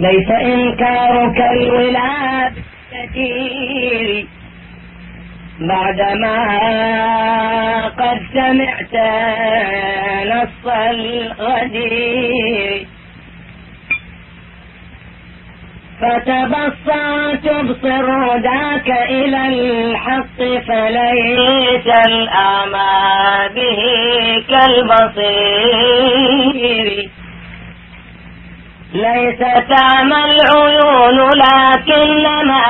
ليس إنكارك الولاد كثير. بعدما قد سمعت نص الغدير. فتبصر تبصر ذاك إلى الحق فليس الأعمى به كالبصير. ليس تعمى العيون لكنما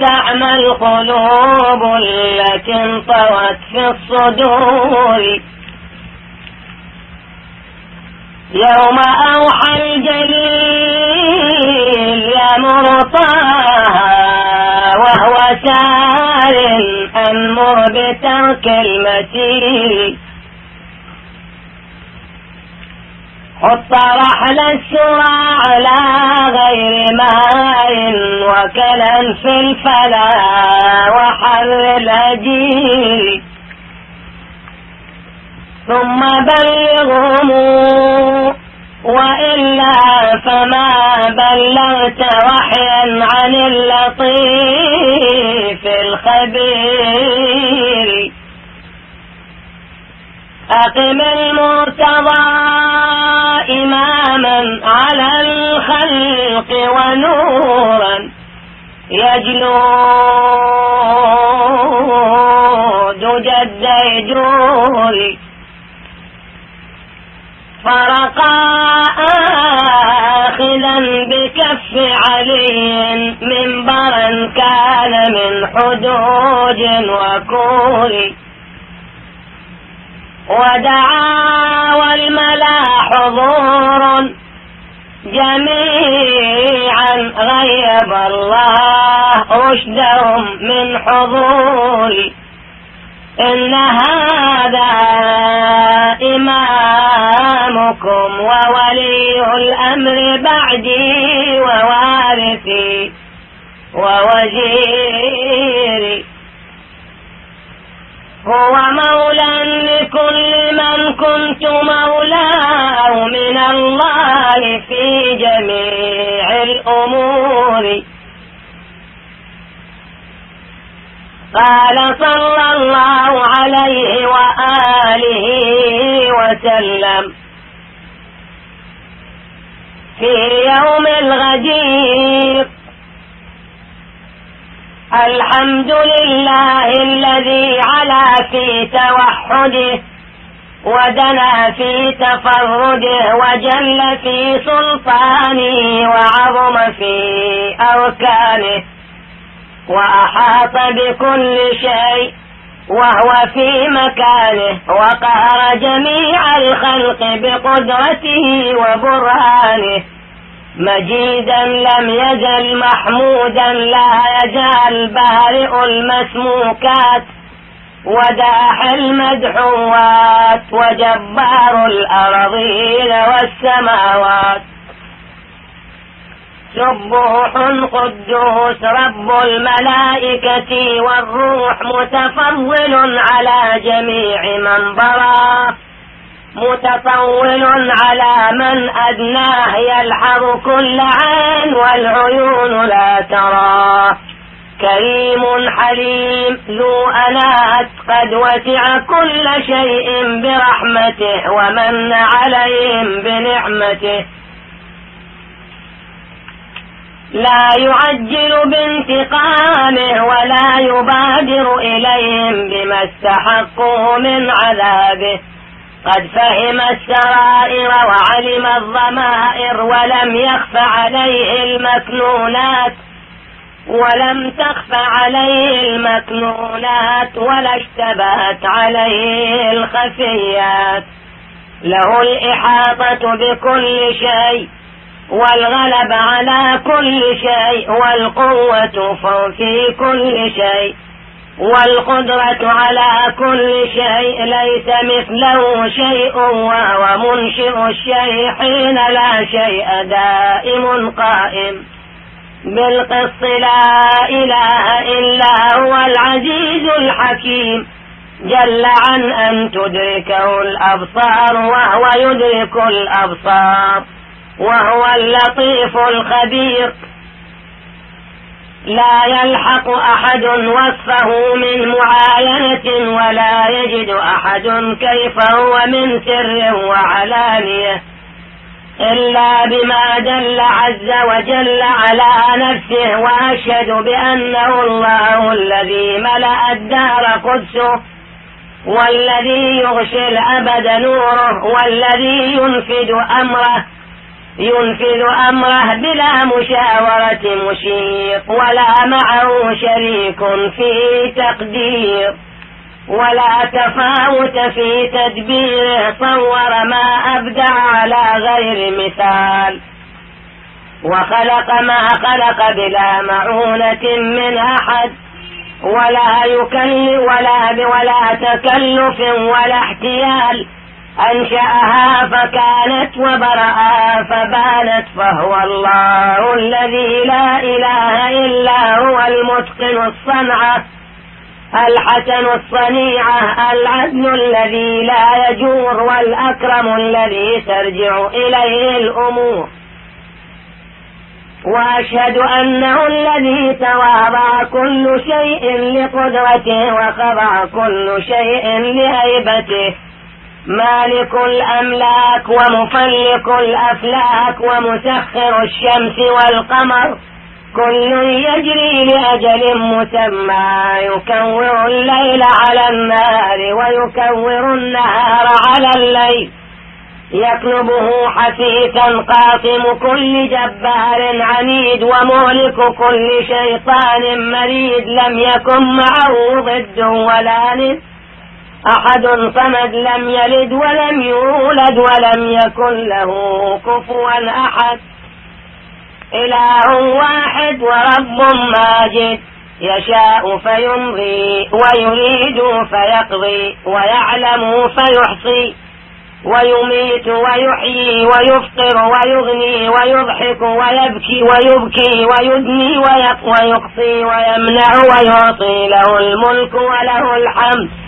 تعمى القلوب التي انطوت في الصدور. يوم أوحى الجليل يمر طه وهو سار أمر بترك المسير حط رحل السرى على غير ماء وكلا في الفلا وحر الأجير ثم بلغهم وإلا فما بلغت وحيا عن اللطيف الخبير. أقم المرتضى إماما على الخلق ونورا يجلو دجى الديجور فرقا آخذا بكف علي منبرا كان من حدوج وكور ودعا والملأ حضور جميعا غيب الله رشدهم من حضور. إن هذا إمامكم وولي الأمر بعدي ووارثي ووزيري. هو مولى لكل من كنت مولاه من الله في جميع الأمور. قال صلى الله عليه وآله وسلم في يوم الغدير الحمد لله الذي علا في توحده ودنا في تفرده وجل في سلطانه وعظم في أركانه وأحاط بكل شيء وهو في مكانه وقهر جميع الخلق بقدرته وبرهانه. مجيدا لم يزل محمودا لا يزال بارئ المسموكات وداح المدحوات وجبار الأرضين والسماوات سبوح قدوس رب الملائكة والروح متفضل على جميع من براه متطول على من أدناه يلحظ كل عين والعيون لا تراه كريم حليم ذو أنات قد وسع كل شيء برحمته ومن عليهم بنعمته. لا يعجل بانتقامه ولا يبادر إليهم بما استحقوا من عذابه. قد فهم السرائر وعلم الضمائر ولم يخف عليه المكنونات ولم تخف عليه المكنونات ولا اشتبهت عليه الخفيات. له الإحاطة بكل شيء والغلب على كل شيء والقوة في كل شيء. والقدرة على كل شيء ليس مثله شيء وهو منشئ الشيء حين لا شيء دائم قائم. بالقسط لا إله إلا هو العزيز الحكيم. جل عن أن تدركه الأبصار وهو يدرك الأبصار. وهو اللطيف الخبير. لا يلحق أحد وصفه من معاينة ولا يجد أحد كيف هو من سر وعلانية إلا بما دل عز وجل على نفسه وأشهد بأنه الله الذي ملأ الدار قدسه والذي يغشي الأبد نوره والذي ينفذ أمره ينفذ أمره بلا مشاورة مشير ولا معه شريك في تقدير. ولا تفاوت في تدبيره صور ما أبدع على غير مثال. وخلق ما خلق بلا معونة من أحد. ولا يكلف ولا ولا تكلف ولا احتيال. أنشأها فكانت وبرأها فبانت فهو الله الذي لا إله إلا هو المتقن الصنعة الحسن الصنيعة العدل الذي لا يجور والأكرم الذي ترجع إليه الأمور. وأشهد أنه الذي تواضع كل شيء لقدرته وخضع كل شيء لهيبته. مالك الأملاك ومفلق الأفلاك ومسخر الشمس والقمر. كل يجري لأجل مسمى. يكور الليل على النهار ويكور النهار على الليل. يطلبه حثيثا قاطم كل جبار عنيد ومهلك كل شيطان مريد. لم يكن معه ضد ولا ند. أحد صمد لم يلد ولم يولد ولم يكن له كفوا أحد. إله واحد ورب ماجد. يشاء فيمضي ويريد فيقضي ويعلم فيحصي. ويميت ويحيي ويفطر ويغني ويضحك ويبكي ويبكي ويدني ويقصي ويمنع ويعطي له الملك وله الحمد.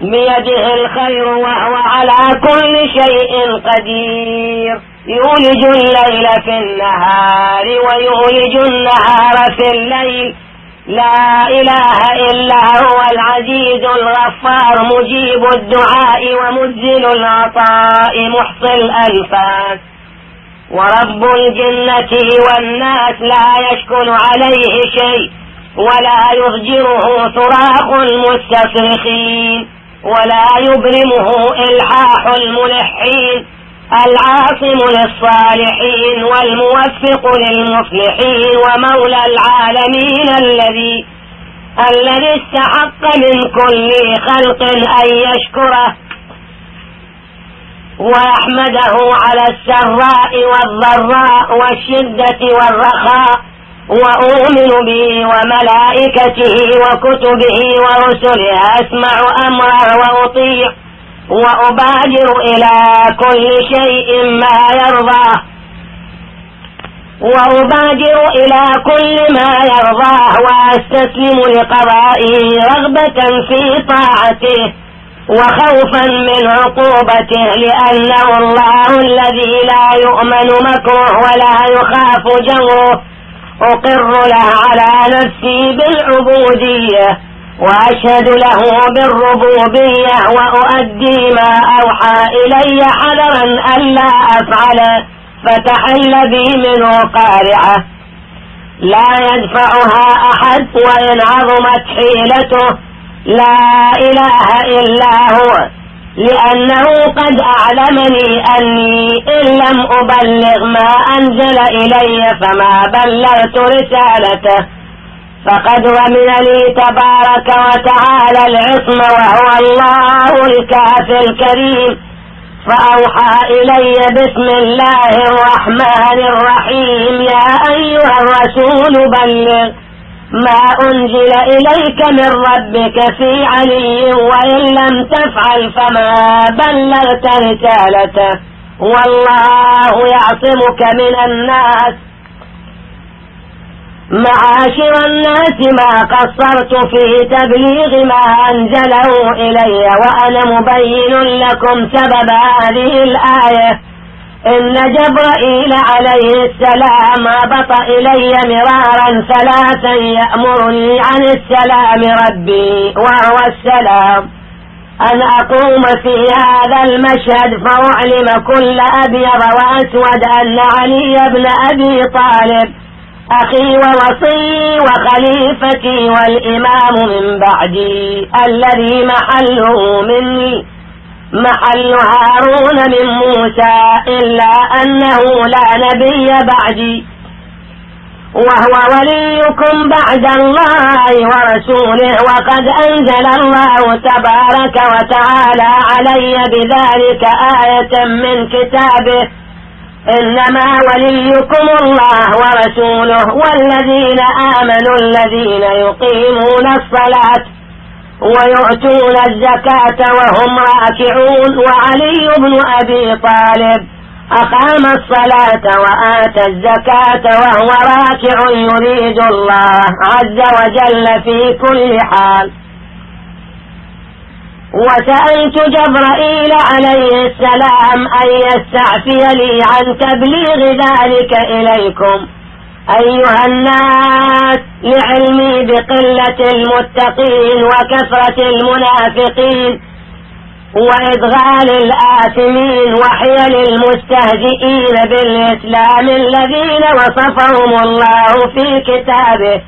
بيده الخير وهو على كل شيء قدير. يولج الليل في النهار ويولج النهار في الليل. لا إله إلا هو العزيز الغفار مجيب الدعاء ومزل العطاء محصي الأنفاس. ورب الجنة والناس لا يشكل عليه شيء ولا يضجره صراخ المستصرخين ولا يبرمه إلحاح الملحين العاصم للصالحين والموفق للمصلحين ومولى العالمين الذي الذي استحق من كل خلق أن يشكره. ويحمده على السراء والضراء والشدة والرخاء. وأؤمن به وملائكته وكتبه ورسله أسمع أمره وأطيع وأبادر إلى كل شيء ما يرضاه وأبادر إلى كل ما يرضاه وأستسلم لقضائه رغبة في طاعته وخوفا من عقوبته لأنه الله الذي لا يؤمن مكره ولا يخاف جوره أقر له على نفسي بالعبودية وأشهد له بالربوبية وأؤدي ما أوحى إلي حذرا ألا أفعل فتحل بي منه قارعة. لا يدفعها أحد وإن عظمت حيلته. لا إله إلا هو. لأنه قد أعلمني أني إن لم أبلغ ما أنزل إلي فما بلغت رسالته. فقد ضمن لي تبارك وتعالى العصم وهو الله الكافي الكريم. فأوحى إلي بسم الله الرحمن الرحيم. يا أيها الرسول بلغ. ما أنزل إليك من ربك في علي وإن لم تفعل فما بلغت رسالته. والله يعصمك من الناس. معاشر الناس ما قصرت في تبليغ ما أنزله إلي وأنا مبين لكم سبب هذه الآية. إن جبرائيل عليه السلام هبط إلي مرارا ثلاثا يأمرني عن السلام ربي وهو السلام. أن أقوم في هذا المشهد فأعلم كل أبيض وأسود أن علي بن أبي طالب أخي ووصي وخليفتي والإمام من بعدي الذي محله مني. محل هارون من موسى إلا أنه لا نبي بعدي. وهو وليكم بعد الله ورسوله وقد أنزل الله تبارك وتعالى علي بذلك آية من كتابه. إنما وليكم الله ورسوله والذين آمنوا الذين يقيمون الصلاة. ويؤتون الزكاة وهم راكعون وعلي بن أبي طالب أقام الصلاة وآتى الزكاة وهو راكع يريد الله عز وجل في كل حال. وسألت جبرائيل عليه السلام أن يستعفي لي عن تبليغ ذلك إليكم. أيها الناس لعلمي بقلة المتقين وكثرة المنافقين وإدغال الآثمين وحيل المستهزئين بالإسلام الذين وصفهم الله في كتابه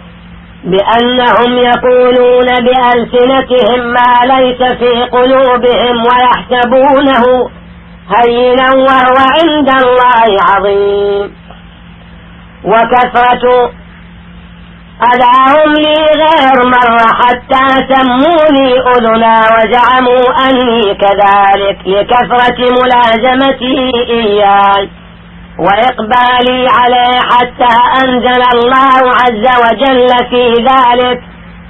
بأنهم يقولون بألسنتهم ما ليس في قلوبهم ويحسبونه هينا وهو عند الله عظيم. وكثرة أدعهم لي غير مرة حتى سموني أذنا وزعموا أني كذلك لكثرة ملازمتي إياي. وإقبالي عليه حتى أنزل الله عز وجل في ذلك.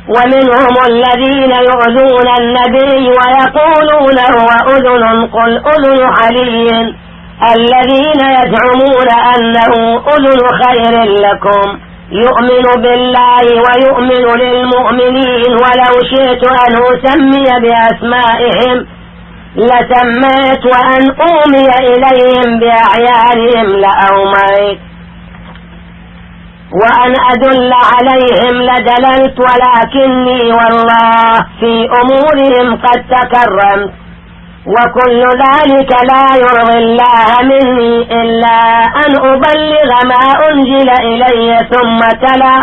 ومنهم الذين يؤذون النبي ويقولون هو أذن قل أذن علي الذين يزعمون أنه أذن خير لكم. يؤمن بالله ويؤمن للمؤمنين. ولو شئت أن أسمي بأسمائهم لسميت وأن أومي إليهم بأعيانهم لأوميت. وأن أدل عليهم لدللت ولكني والله في أمورهم قد تكرمت. وكل ذلك لا يرضي الله مني إلا أن أبلغ ما أنزل إلي ثم تلا.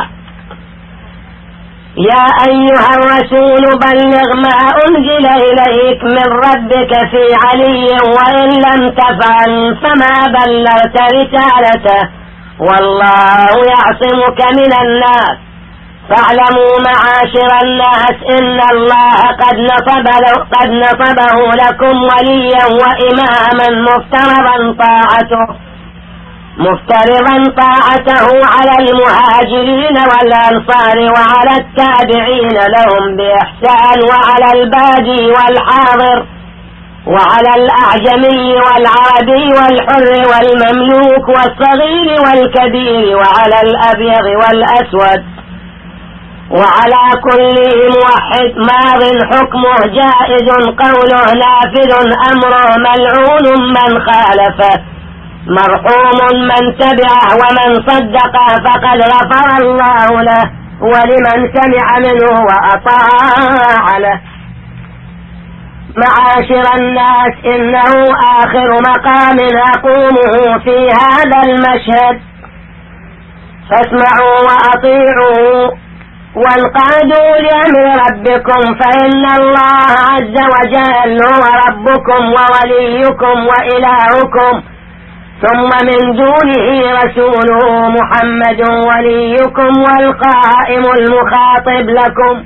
يا أيها الرسول بلغ ما أنزل إليك من ربك في علي وإن لم تفعل فما بلغت رسالته. والله يعصمك من الناس. فاعلموا معاشر الناس إن الله قد نصب, قد نصبه لكم وليا وإماما مفترضا طاعته مفترضا طاعته على المهاجرين والأنصار وعلى التابعين لهم بإحسان وعلى البادي والحاضر وعلى الأعجمي والعربي والحر والمملوك والصغير والكبير وعلى الأبيض والأسود وعلى كل موحد ماض حكمه جائز قوله نافذ أمره ملعون من خالفه مرحوم من تبعه ومن صدقه فقد غفر الله له ولمن سمع منه وأطاع له. معاشر الناس إنه آخر مقام أقومه في هذا المشهد. فاسمعوا وأطيعوا وانقادوا لأمر ربكم فإن الله عز وجل هو ربكم ووليكم وإلهكم. ثم من دونه رسوله محمد وليكم والقائم المخاطب لكم.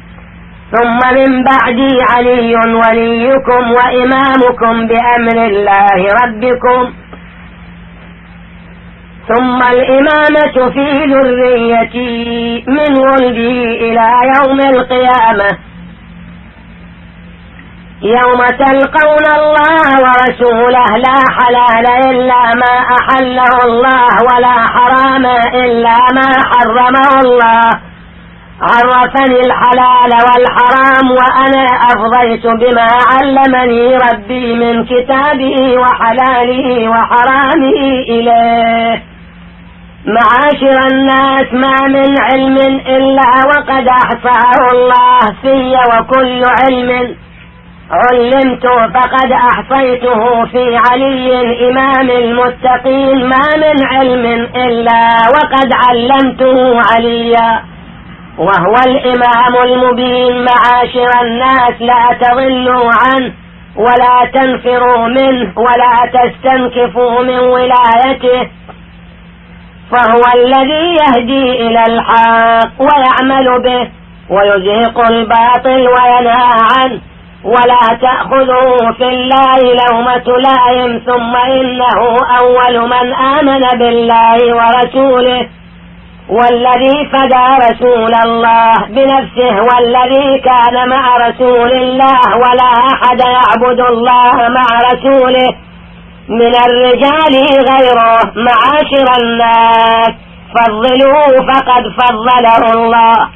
ثم من بعدي علي وليكم وإمامكم بأمر الله ربكم. ثم الإمامة في ذريتي من ولدي إلى يوم القيامة. يوم تلقون الله ورسوله لا حلال إلا ما أحله الله ولا حرام إلا ما حرمه الله. عرفني الحلال والحرام وأنا أفضيت بما علمني ربي من كتابه وحلاله وحرامه إليه. معاشر الناس ما من علم إلا وقد أحصاه الله في وكل علم. علمت فقد أحصيته في علي إمام المتقين ما من علم إلا وقد علمته عليا. وهو الإمام المبين. معاشر الناس لا تضلوا عنه ولا تنفروا منه ولا تستنكفوا من ولايته. فهو الذي يهدي إلى الحق ويعمل به ويزهق الباطل وينهى عنه. ولا تأخذه في الله لومة لائم ثم إنه أول من آمن بالله ورسوله. والذي فدى رسول الله بنفسه والذي كان مع رسول الله ولا أحد يعبد الله مع رسوله. من الرجال غيره معاشر الناس. فضلوه فقد فضله الله.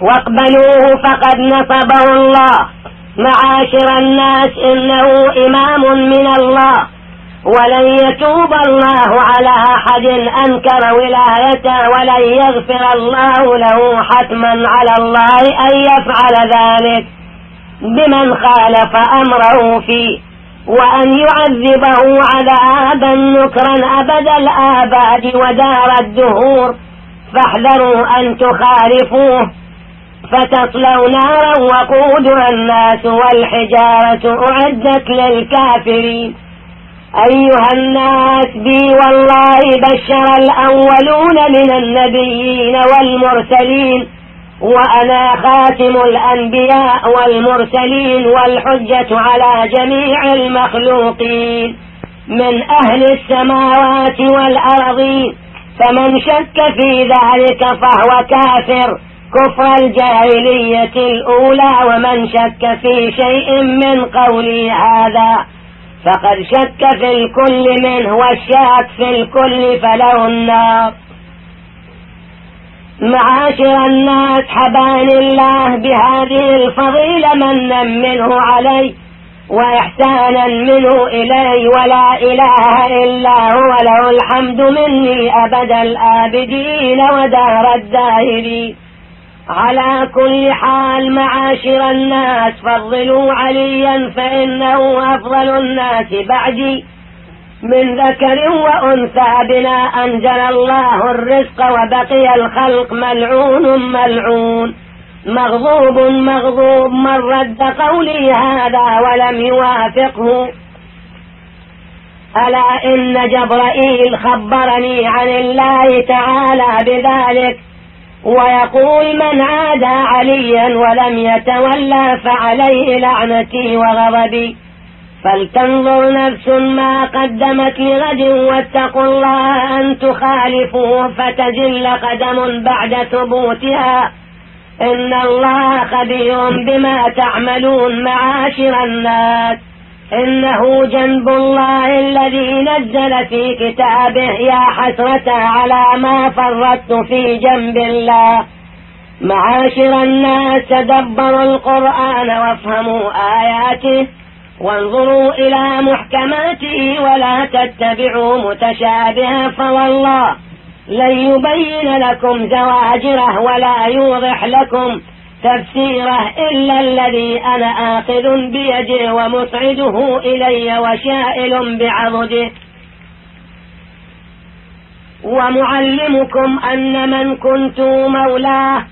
واقبلوه فقد نصبه الله. معاشر الناس إنه إمام من الله. ولن يتوب الله على أحد أنكر ولايته ولن يغفر الله له حتما على الله أن يفعل ذلك. بمن خالف أمره فيه وأن يعذبه عذابا نكرا أبد الآباد ودار الدهور. فاحذروا أن تخالفوه فتصلوا نارا وقودها الناس والحجارة أعدت للكافرين. أيها الناس بي والله بشر الأولون من النبيين والمرسلين. وأنا خاتم الأنبياء والمرسلين والحجة على جميع المخلوقين. من أهل السماوات والأرضين. فمن شك في ذلك فهو كافر. كفر الجاهلية الأولى ومن شك في شيء من قولي هذا. فقد شك في الكل منه والشاك في الكل فله النار. معاشر الناس حبان الله بهذه الفضيلة منا منه علي وإحسانا منه إلي ولا إله إلا هو له الحمد مني أبد الآبدين ودار الدائرين على كل حال معاشر الناس فضلوا عليا فإنه أفضل الناس بعدي. من ذكر وأنثى بنا أنزل الله الرزق وبقي الخلق ملعون ملعون. مغضوب مغضوب من رد قولي هذا ولم يوافقه. ألا إن جبرائيل خبرني عن الله تعالى بذلك ويقول من عادى عليا ولم يتولى فعليه لعنتي وغضبي. فلتنظر نفس ما قدمت لغد واتقوا الله أن تخالفوا فتجل قدم بعد ثبوتها. إن الله خبير بما تعملون معاشر الناس. إنه جنب الله الذي نزل في كتابه يا حسرة على ما فرطت في جنب الله. معاشر الناس تدبروا القرآن وافهموا آياته. وانظروا إلى محكماته ولا تتبعوا متشابها فوالله لن يبين لكم زواجره ولا يوضح لكم تفسيره إلا الذي أنا آخذ بيده ومصعده إلي وشائل بعضده. ومعلمكم أن من كنت مولاه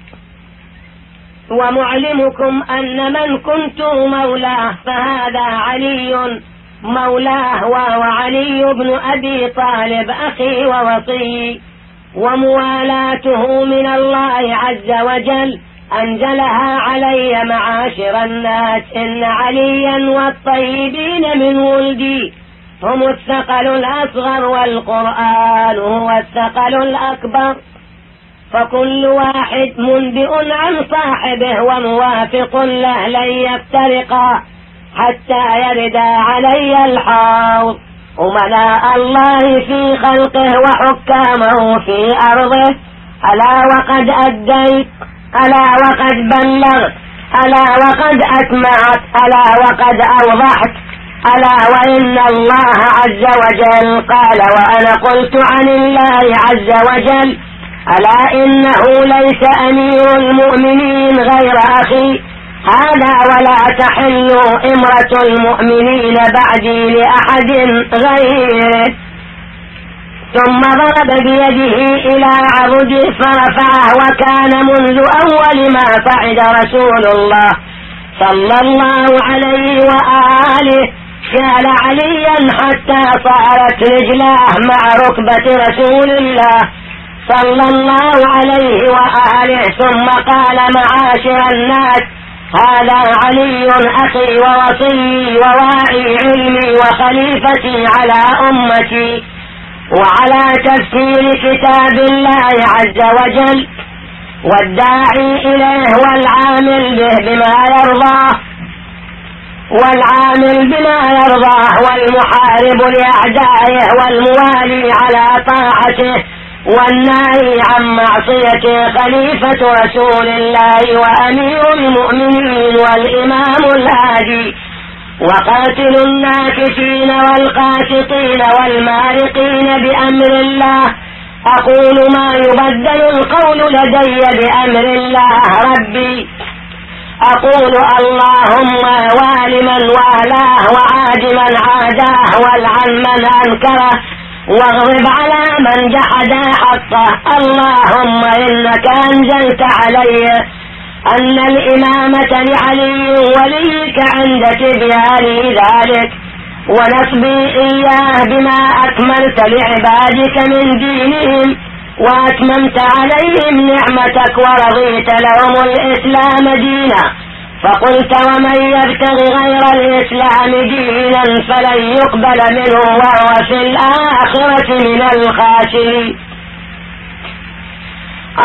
ومعلمكم أن من كنت مولاه فهذا علي مولاه وهو علي بن أبي طالب أخي ووصي وموالاته من الله عز وجل أنزلها علي معاشر الناس إن عليا والطيبين من ولدي. هم الثقل الأصغر والقرآن هو الثقل الأكبر. فكل واحد منبئ عن صاحبه وموافق له لن يفترقا حتى يرد علي الحوض. أمناء الله في خلقه وحكامه في أرضه. ألا وقد أديت ألا وقد بلغت ألا وقد أسمعت ألا وقد أوضحت. ألا وإن الله عز وجل قال وأنا قلت عن الله عز وجل ألا إنه ليس أمير المؤمنين غير أخي؟ هذا ولا تحل إمرة المؤمنين بعدي لأحد غيره. ثم ضرب بيده إلى عبده فرفعه وكان منذ أول ما صعد رسول الله صلى الله عليه وآله. شال عليا حتى صارت رجلاه مع ركبة رسول الله. صلى الله عليه وآله ثم قال معاشر الناس هذا علي أخي ووصي وواعي علمي وخليفتي على أمتي وعلى تفسير كتاب الله عز وجل والداعي إليه والعامل به بما يرضاه والعامل بما يرضاه والمحارب لأعدائه والموالي على طاعته والناهي عن معصيته خليفة رسول الله وأمير المؤمنين والإمام الهادي وقاتل الناكسين والقاسطين والمارقين بأمر الله. أقول ما يبدل القول لدي بأمر الله ربي. أقول اللهم وال من والاه وعاد من عاداه والعن من أنكره. واغضب على من جحد حقه. اللهم إنك أنزلت علي أن الإمامة لعلي وليك عند تبيان ذلك. ونصبي إياه بما أكملت لعبادك من دينهم. وأتممت عليهم نعمتك ورضيت لهم الإسلام دينا. فقلت ومن يبتغي غير الإسلام دينا فلن يقبل منه وهو في الآخرة من الخاسرين.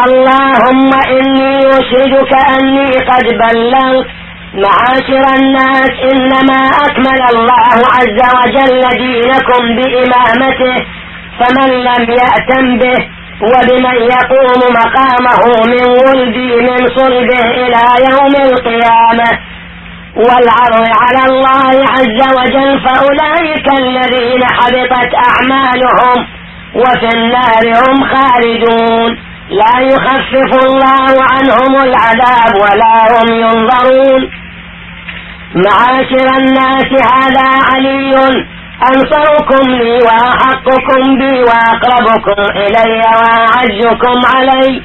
اللهم إني أشهدك أني قد بلغت معاشر الناس إنما أكمل الله عز وجل دينكم بإمامته فمن لم يأتم به وبمن يقوم مقامه من ولدي من صلبه إلى يوم القيامة. والعرض على الله عز وجل فأولئك الذين حبطت أعمالهم وفي النار هم خالدون. لا يخفف الله عنهم العذاب ولا هم ينظرون. معاشر الناس هذا علي أنصركم لي وأحقكم بي وأقربكم إلي وأعزكم علي.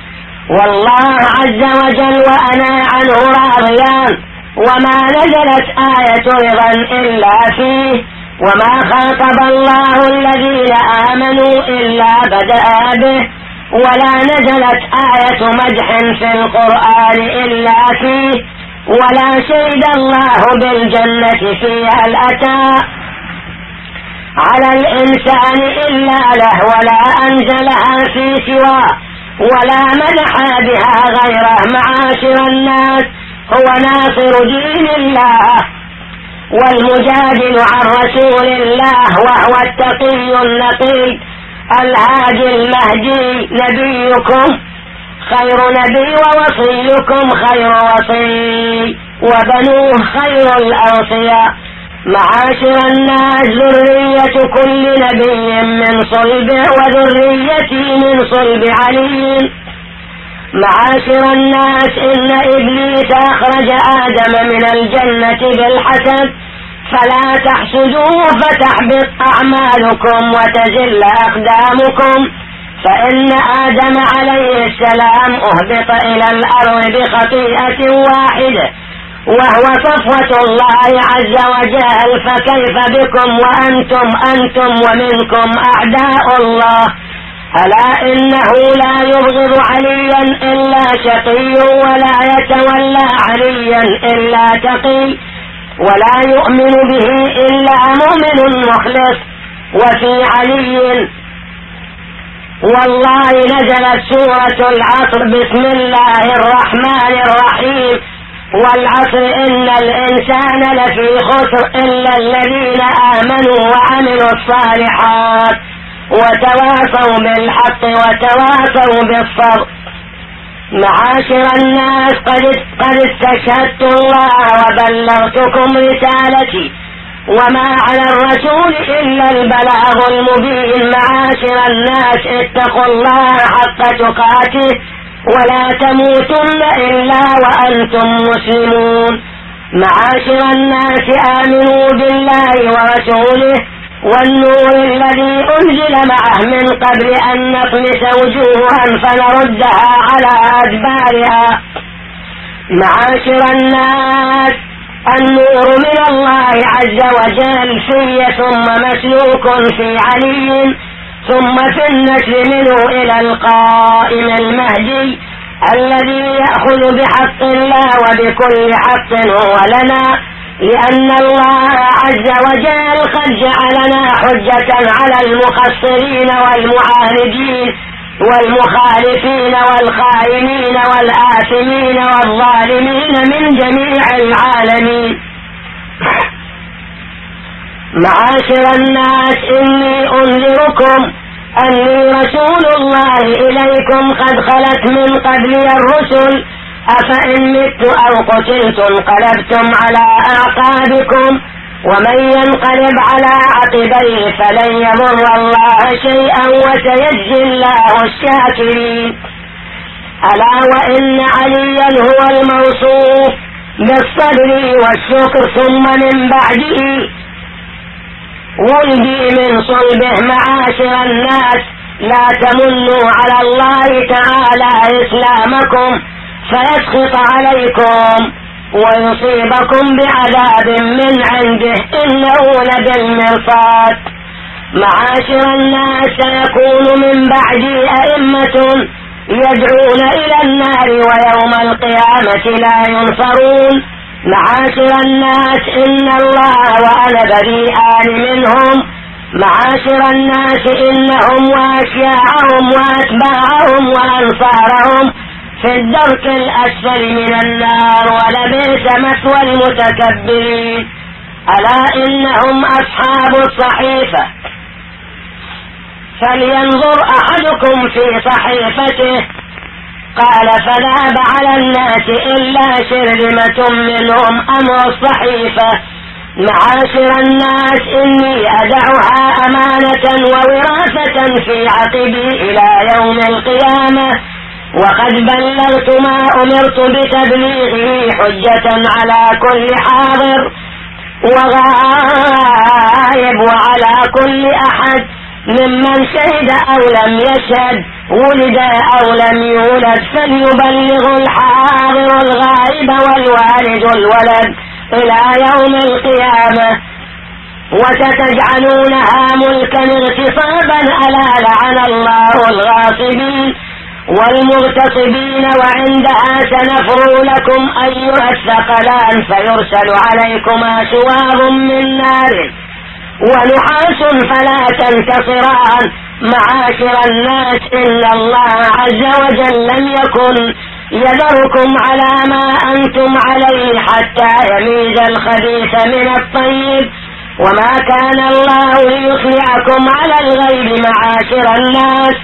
والله عز وجل وأنا عنه راضيان. وما نزلت آية رضا إلا فيه. وما خاطب الله الذين آمنوا إلا بدأ به. ولا نزلت آية مدح في القرآن إلا فيه. ولا شهد الله بالجنة فيها الأتى. على الإنسان إلا له ولا أنزلها في سواه ولا مدح بها غيره. معاشر الناس هو ناصر دين الله والمجادل عن رسول الله وهو التقي النقي الهادي المهدي نبيكم خير نبي ووصيكم خير وصي وبنوه خير الأوصياء. معاشر الناس ذرية كل نبي من صلبه وذريتي من صلب علي. معاشر الناس إن إبليس أخرج آدم من الجنة بالحسد فلا تحسدوا فتحبط أعمالكم وتزل أقدامكم. فإن آدم عليه السلام أهبط إلى الأرض بخطيئة واحدة. وهو صفوة الله عز وجل فكيف بكم وأنتم؟ أنتم ومنكم أعداء الله. ألا إنه لا يبغض عليا إلا شقي ولا يتولى عليا إلا تقي ولا يؤمن به إلا مؤمن مخلص. وفي علي والله نزلت سورة العصر بسم الله الرحمن الرحيم. والعصر إن الإنسان لفي خسر إلا الذين آمنوا وعملوا الصالحات وتواصوا بالحق وتواصوا بالصبر. معاشر الناس قد قد استشهدت الله وبلغتكم رسالتي. وما على الرسول إلا البلاغ المبين. معاشر الناس اتقوا الله حق تقاته. ولا تموتن إلا وأنتم مسلمون. معاشر الناس آمنوا بالله ورسوله والنور الذي أنزل معه من قبل أن نطمس وجوها فنردها على أدبارها. معاشر الناس النور من الله عز وجل في ثم مسلوك في علي. ثم النسل منه إلى القائم المهدي الذي يأخذ بحق الله وبكل حق هو لنا لأن الله عز وجل قد جعلنا حجة على المقصرين والمعاندين والمخالفين والخائنين والآثمين والظالمين من جميع العالمين. معاشر الناس إني أنذركم أني رسول الله إليكم قد خلت من قبلي الرسل. أفإن مت أو قتلت انقلبتم على أعقابكم ومن ينقلب على عقبيه فلن يضر الله شيئا وسيجزي الله الشاكرين. ألا وإن عليا هو الموصوف بالصبر والشكر ثم من بعده. ولدي من صلبه معاشر الناس. لا تمنوا على الله تعالى إسلامكم فيسخط عليكم ويصيبكم بعذاب من عنده. إنه لبالمرصاد. معاشر الناس سيكون من بعدي أئمة يدعون إلى النار ويوم القيامة لا ينصرون. معاشر الناس إن الله وأنا بريئان منهم. معاشر الناس إنهم وأشياعهم وأتباعهم وأنصارهم. في الدرك الأسفل من النار ولبئس مثوى المتكبرين. ألا إنهم أصحاب الصحيفة؟ فلينظر أحدكم في صحيفته قال فذهب على الناس إلا شرذمة منهم أمر الصحيفة معاشر الناس إني أدعها أمانة ووراثة في عقبي إلى يوم القيامة. وقد بلغت ما أمرت بتبليغه حجة على كل حاضر. وغائب وعلى كل أحد ممن شهد أو لم يشهد. ولد أو لم يولد فليبلغ الحاضر الغائب والوالد الولد إلى يوم القيامة. وستجعلونها ملكا اغتصابا ألا لعن الله الغاصبين. والمغتصبين وعندها سنفر لكم أيها الثقلان فيرسل عليكما شواظ من نار. ونحاس فلا تنتصران. معاشر الناس إن الله عز وجل لم يكن يذركم على ما أنتم عليه حتى يميز الخبيث من الطيب. وما كان الله ليطلعكم على الغيب معاشر الناس.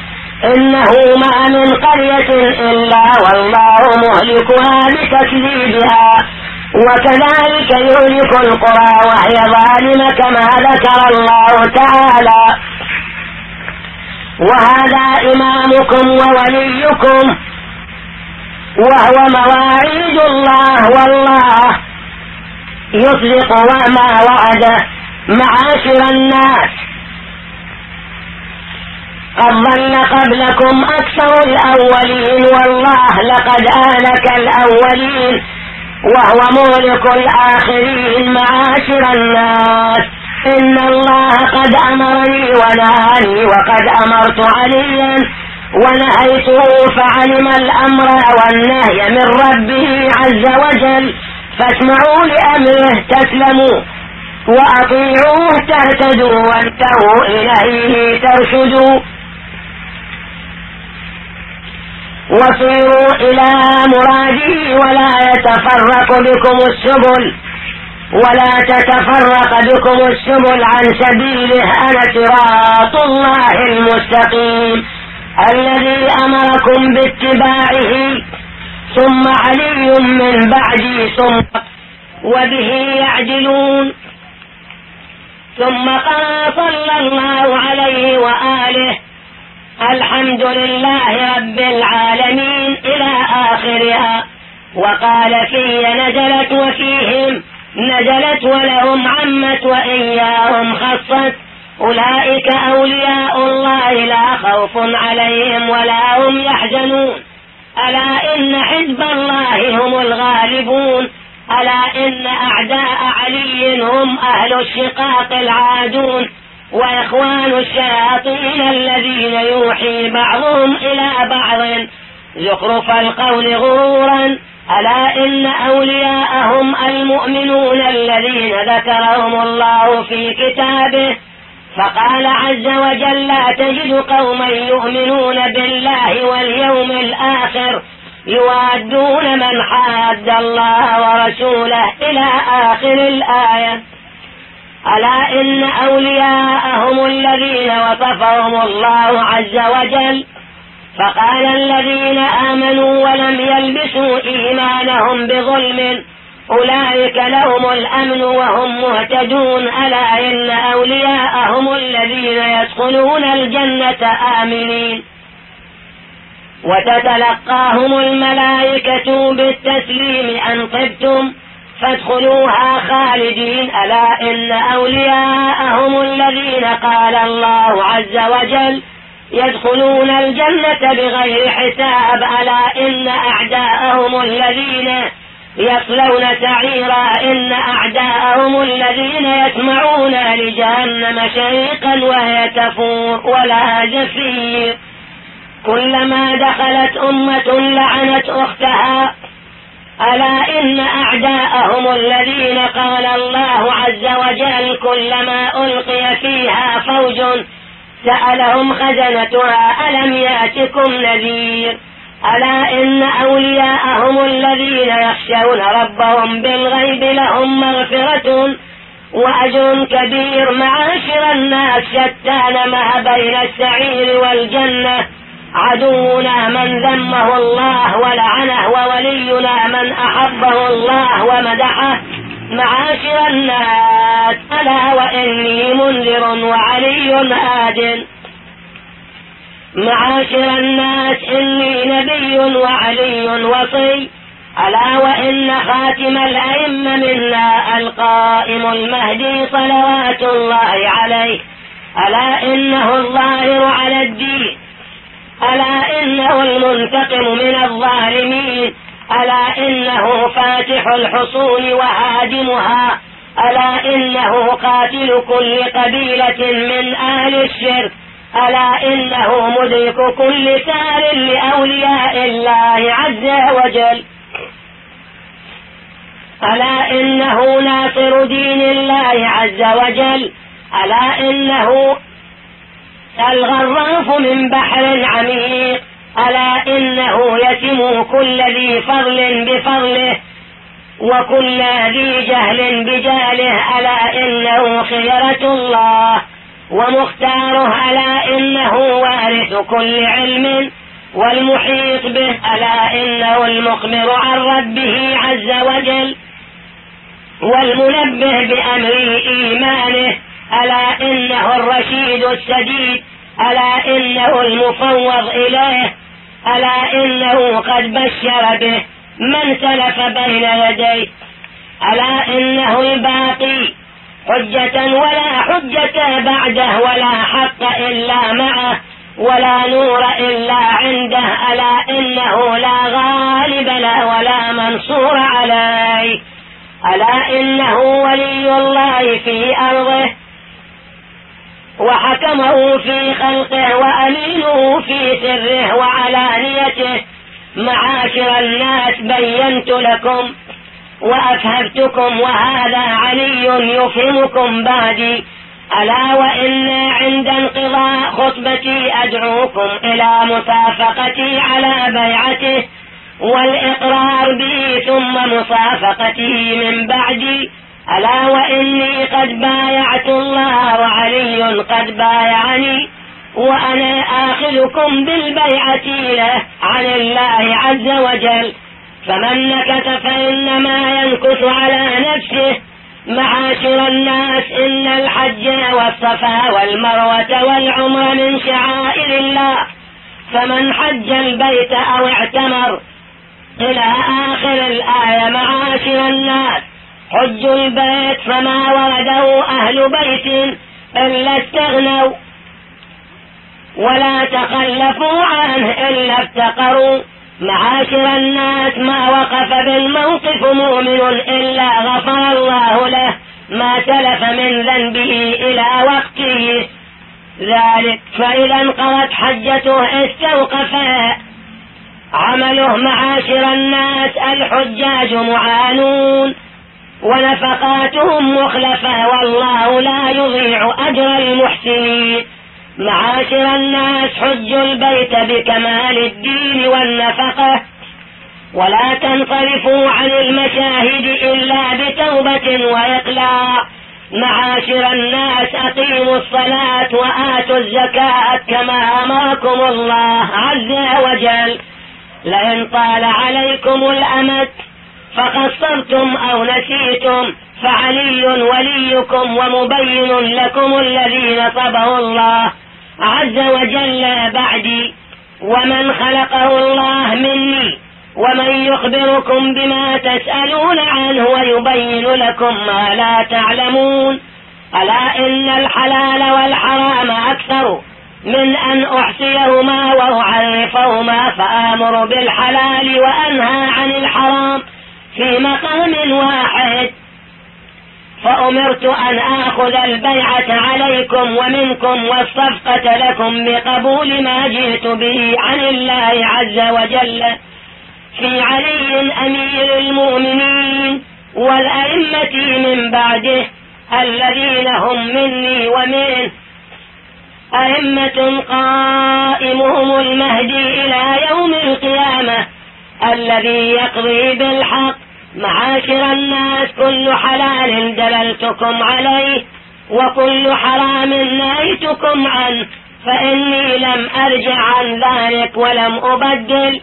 إنه ما من قرية إلا والله مهلكها بتكذيبها. وكذلك يهلك القرى وهي ظالمة كما ذكر الله تعالى. وهذا إمامكم ووليكم وهو مواعيد الله والله. يطلق ما وعده معاشر الناس. قد ظن قبلكم أكثر الأولين والله لقد آلك الأولين. وهو مولك الآخرين معاشر الناس. إن الله قد أمرني ونهاني وقد أمرت عليا ونهيته فعلم الأمر والنهي من ربه عز وجل. فاسمعوا لأمره تسلموا وأطيعوه تهتدوا وانتهوا إليه ترشدوا. وصيروا إلى مراده ولا يتفرق بكم السبل ولا تتفرق بكم السبل عن سبيله أنا صراط الله المستقيم. الذي أمركم باتباعه ثم علي من بعدي ثم وبه يعدلون. ثم قال صلى الله عليه وآله الحمد لله رب العالمين إلى آخرها. وقال في نزلت وفيهم نزلت ولهم عمت وإياهم خصت. أولئك أولياء الله لا خوف عليهم ولا هم يحزنون. ألا إن حزب الله هم الغالبون. ألا إن أعداء علي هم أهل الشقاق العادون. وإخوان الشياطين الذين يوحي بعضهم إلى بعض. زخرف القول غرورا. ألا إن أولياءهم المؤمنون الذين ذكرهم الله في كتابه. فقال عز وجل لا تجد قوما يؤمنون بالله واليوم الآخر يوادون من حاد الله ورسوله إلى آخر الآية. ألا إن أولياءهم الذين وصفهم الله عز وجل فقال الذين آمنوا ولم يلبسوا إيمانهم بظلم أولئك لهم الأمن وهم مهتدون ألا إن أولياءهم الذين يدخلون الجنة آمنين وتتلقاهم الملائكة بالتسليم أن طبتم فادخلوها خالدين. ألا إن أولياءهم الذين قال الله عز وجل يدخلون الجنة بغير حساب. ألا إن أعداءهم الذين يصلون سعيرا. إن أعداءهم الذين يسمعون لجهنم شريقا وهي تفور ولا زفير. كلما دخلت أمة لعنت أختها ألا إن أعداءهم الذين قال الله عز وجل كلما ألقي فيها فوج سألهم خزنتها ألم يأتكم نذير؟ ألا إن أولياءهم الذين يخشون ربهم بالغيب لهم مغفرة وأجر كبير معاشر الناس شتان ما بين السعير والجنة. عدونا من ذمه الله ولعنه وولينا من أحبه الله ومدحه معاشر الناس ألا وإني منذر وعلي آدٍ معاشر الناس إني نبي وعلي وصي. ألا وإن خاتم الأئمة منا القائم المهدي صلوات الله عليه. ألا إنه الظاهر على الدين. ألا إنه المنتقم من الظالمين؟ ألا إنه فاتح الحصول وهادمها ألا إنه قاتل كل قبيلة من أهل الشرك؟ ألا إنه مدرك كل سار لأولياء الله عز وجل؟ ألا إنه ناصر دين الله عز وجل؟ ألا إنه الغراف من بحر عميق. ألا إنه يتم كل ذي فضل بفضله. وكل ذي جهل بجهله. ألا إنه خيرة الله. ومختاره ألا إنه وارث كل علم. والمحيط به ألا إنه المخبر عن ربه عز وجل. والمنبه بأمر إيمانه. ألا إنه الرشيد السديد؟ ألا إنه المفوض إليه؟ ألا إنه قد بشر به؟ من سلف بين يديه؟ ألا إنه الباقي؟ حجة ولا حجة بعده ولا حق إلا معه ولا نور إلا عنده. ألا إنه لا غالب له ولا منصور عليه. ألا إنه ولي الله في أرضه. وحكمه في خلقه وأمينه في سره وعلانيته. معاشر الناس بينت لكم وأفهمتكم وهذا علي يفهمكم بعدي. ألا وإن عند انقضاء خطبتي أدعوكم إلى مسافقتي على بيعته. والإقرار به ثم مصافقته من بعدي. ألا وإني قد بايعت الله وعلي قد بايعني وأنا آخذكم بالبيعة له عن الله عز وجل. فمن نكث فإنما ينكث على نفسه. معاشر الناس إن الحج والصفا والمروة والعمر من شعائر الله. فمن حج البيت أو اعتمر إلى آخر الآية معاشر الناس حج البيت فما ورده أهل بيت إلا استغنوا ولا تخلفوا عنه إلا افتقروا. معاشر الناس ما وقف بالموقف مؤمن إلا غفر الله له ما تلف من ذنبه إلى وقته. ذلك فإذا انقضت حجته استوقف. عمله معاشر الناس الحجاج معانون. ونفقاتهم مخلفة والله لا يضيع أجر المحسنين. معاشر الناس حجوا البيت بكمال الدين والنفقة. ولا تنصرفوا عن المشاهد إلا بتوبة وإقلاع معاشر الناس أقيموا الصلاة وآتوا الزكاة كما أمركم الله عز وجل. لئن طال عليكم الأمد فقصرتم أو نسيتم فعلي وليكم ومبين لكم الذي نصبه الله عز وجل بعدي. ومن خلقه الله مني ومن يخبركم بما تسألون عنه ويبين لكم ما لا تعلمون. ألا إن الحلال والحرام أكثر من أن أحصيهما وأعرفهما فآمر بالحلال وأنهى عن الحرام. في مقام واحد. فأمرت أن آخذ البيعة عليكم ومنكم والصفقة لكم بقبول ما جئت به عن الله عز وجل في علي أمير المؤمنين والأئمة من بعده الذين هم مني ومنه. أئمة قائمهم المهدي إلى يوم القيامة. الذي يقضي بالحق. معاشر الناس كل حلال دللتكم عليه وكل حرام نهيتكم عنه. فإني لم أرجع عن ذلك ولم أبدل.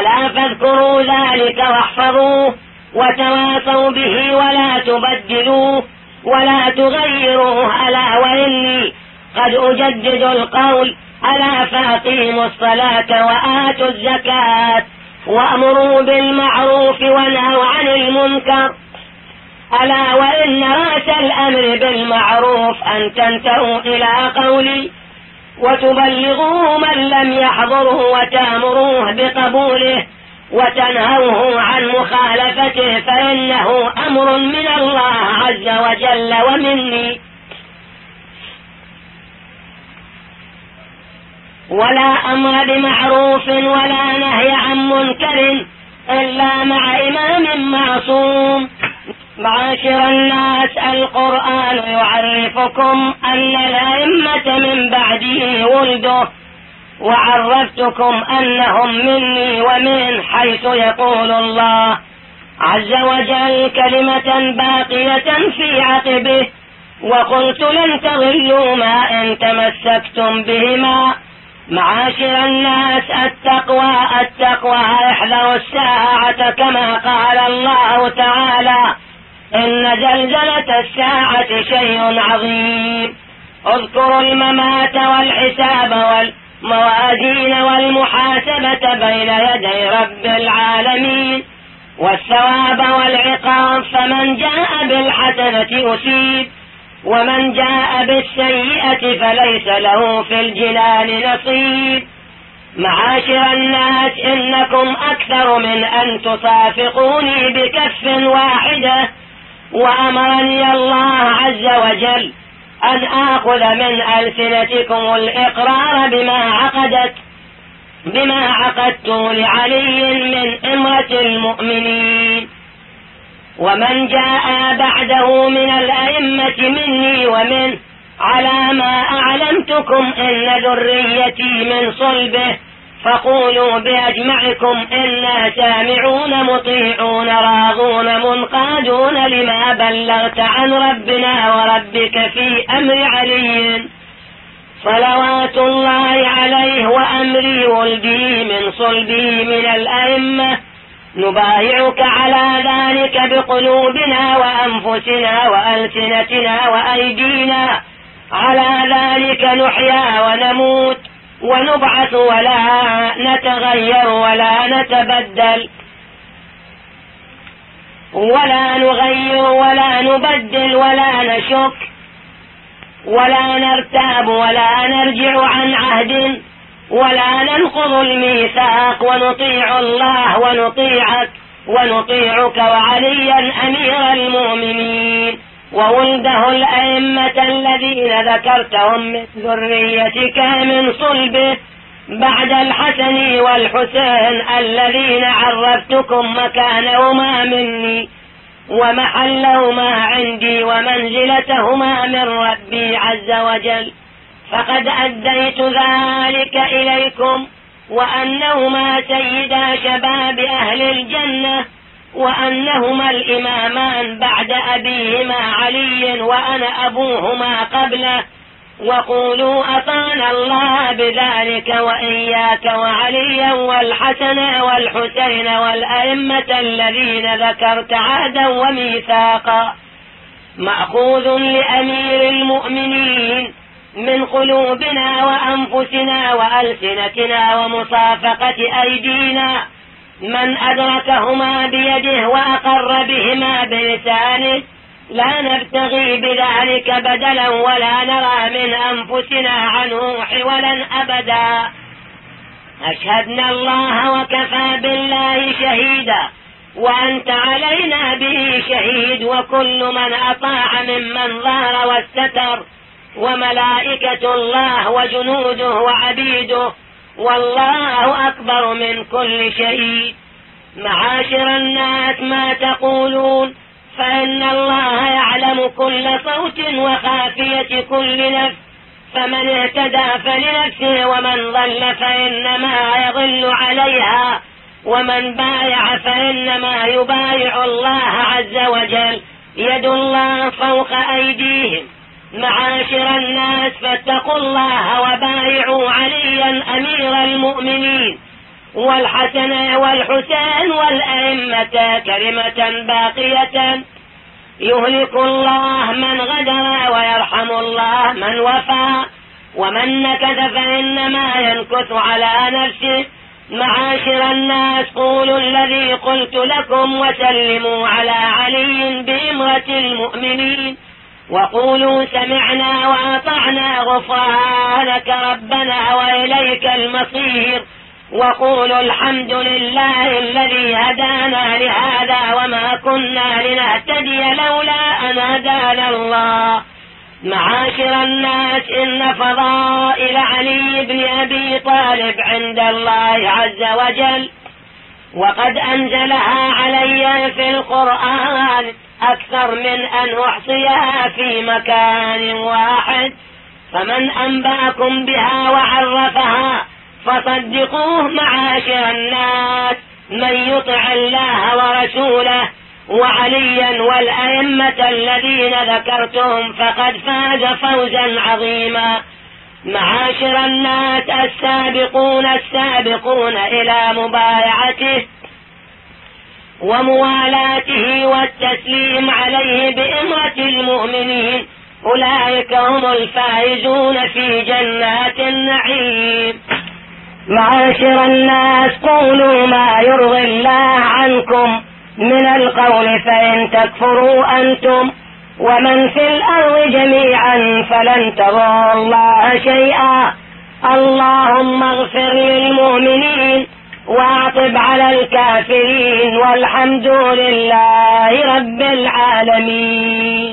ألا فاذكروا ذلك واحفظوه وتواصوا به ولا تبدلوه ولا تغيروه. ألا وإني قد أجدد القول. ألا فأقيموا الصلاة وآتوا الزكاة. وأمروا بالمعروف ونهوا عن المنكر. ألا وإن رأس الأمر بالمعروف أن تنتهوا إلى قولي وتبلغوه من لم يحضره وتأمروه بقبوله وتنهوه عن مخالفته فإنه أمر من الله عز وجل ومني. ولا أمر بمعروف ولا نهي عن منكر إلا مع إمام معصوم. معاشر الناس القرآن يعرفكم أن الأئمة من بعده ولده وعرفتكم أنهم مني ومن حيث يقول الله عز وجل كلمة باقية في عقبه وقلت لن تضلوا ما إن تمسكتم بهما. معاشر الناس التقوى التقوى احذروا الساعة كما قال الله تعالى إن زلزلة الساعة شيء عظيم. اذكروا الممات والحساب والموازين والمحاسبة بين يدي رب العالمين. والثواب والعقاب فمن جاء بالحسنة أصيب ومن جاء بالسيئة فليس له في الجنان نصيب. معاشر الناس إنكم أكثر من أن تصافقوني بكف واحدة. وأمرني الله عز وجل أن آخذ من ألسنتكم الإقرار بما عقدت بما عقدت لعلي من إمرة المؤمنين. ومن جاء بعده من الأئمة مني ومن على ما أعلمتكم إن ذريتي من صلبه فقولوا بأجمعكم إنا سامعون مطيعون راضون منقادون لما بلغت عن ربنا وربك في أمر علي. صلوات الله عليه وأمري ولدي من صلبي من الأئمة نبايعك على ذلك بقلوبنا وأنفسنا وألسنتنا وأيدينا. على ذلك نحيا ونموت. ونبعث ولا نتغير ولا نتبدل. ولا نغير ولا نبدل ولا نشك. ولا نرتاب ولا نرجع عن عهد. ولا ننقض الميثاق ونطيع الله ونطيعك ونطيعك وعليا أمير المؤمنين وولده الأئمة الذين ذكرتهم من ذريتك من صلبه بعد الحسن والحسين الذين عرفتكم مكانهما مني ومحلهما عندي ومنزلتهما من ربي عز وجل. فقد أديت ذلك إليكم وأنهما سيدا شباب أهل الجنة وأنهما الإمامان بعد أبيهما علي وأنا أبوهما قبله وقولوا أطعنا الله بذلك وإياك وعليا والحسن والحسين والأئمة الذين ذكرت عهدا وميثاقا مأخوذ لأمير المؤمنين من قلوبنا وأنفسنا وألسنتنا ومصافقة أيدينا. من أدركهما بيده وأقر بهما بلسانه لا نبتغي بذلك بدلا ولا نرى من أنفسنا عنه حولا أبدا. أشهدنا الله وكفى بالله شهيدا وأنت علينا به شهيد وكل من أطاع ممن ظهر واستتر. وملائكة الله وجنوده وعبيده والله أكبر من كل شيء. معاشر الناس ما تقولون فإن الله يعلم كل صوت وخافية كل نفس. فمن اهتدى فلنفسه ومن ضل فإنما يضل عليها. ومن بايع فإنما يبايع الله عز وجل. يد الله فوق أيديهم. معاشر الناس فاتقوا الله وبايعوا عليا أمير المؤمنين. والحسن والحسين والأئمة كلمة باقية. يهلك الله من غدر ويرحم الله من وفى. ومن نكث فإنما ينكث على نفسه. معاشر الناس قولوا الذي قلت لكم وسلموا على علي بإمرة المؤمنين. وقولوا سمعنا وأطعنا غفرانك ربنا وإليك المصير. وقولوا الحمد لله الذي هدانا لهذا وما كنا لنهتدي لولا أن هدانا الله. معاشر الناس إن فضائل علي بن أبي طالب عند الله عز وجل. وقد أنزلها علي في القرآن أكثر من أن أحصيها في مكان واحد. فمن أنبأكم بها وعرفها فصدقوه معاشر الناس. من يطع الله ورسوله وعليا والأئمة الذين ذكرتهم فقد فاز فوزا عظيما. معاشر الناس السابقون السابقون إلى مبايعته وموالاته والتسليم عليه بإمرة المؤمنين. أولئك هم الفائزون في جنات النعيم. معاشر الناس قولوا ما يرضي الله عنكم. من القول فإن تكفروا أنتم. ومن في الأرض جميعا فلن تضروا الله شيئا. اللهم اغفر للمؤمنين. واعطب على الكافرين والحمد لله رب العالمين.